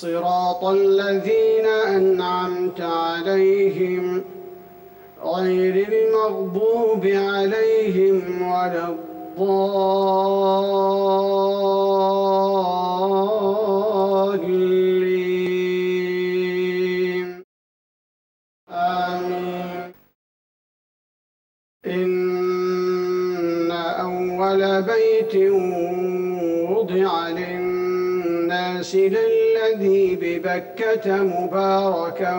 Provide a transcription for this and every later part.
صراط الذين أنعمت عليهم غير المغضوب عليهم ولا الضالين. آمين. إن أول بيت وضع للناس للذي ببكة مباركا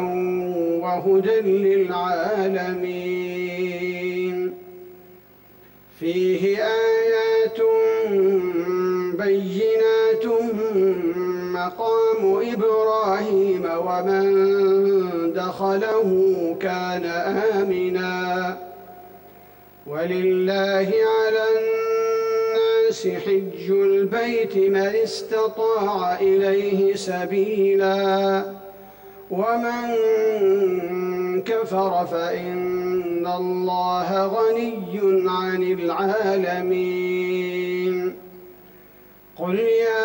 وهدى للعالمين. فيه آيات بينات مقام إبراهيم ومن دخله كان آمنا. ولله على الناس حج البيت من استطاع إليه سبيلا. ومن كفر فإن الله غني عن العالمين. قل يا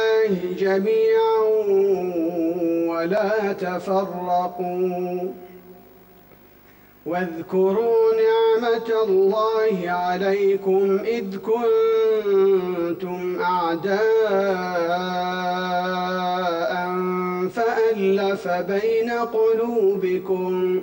الله جميعا ولا تفرقوا. واذكروا نعمة الله عليكم إذ كنتم أعداء فألف بين قلوبكم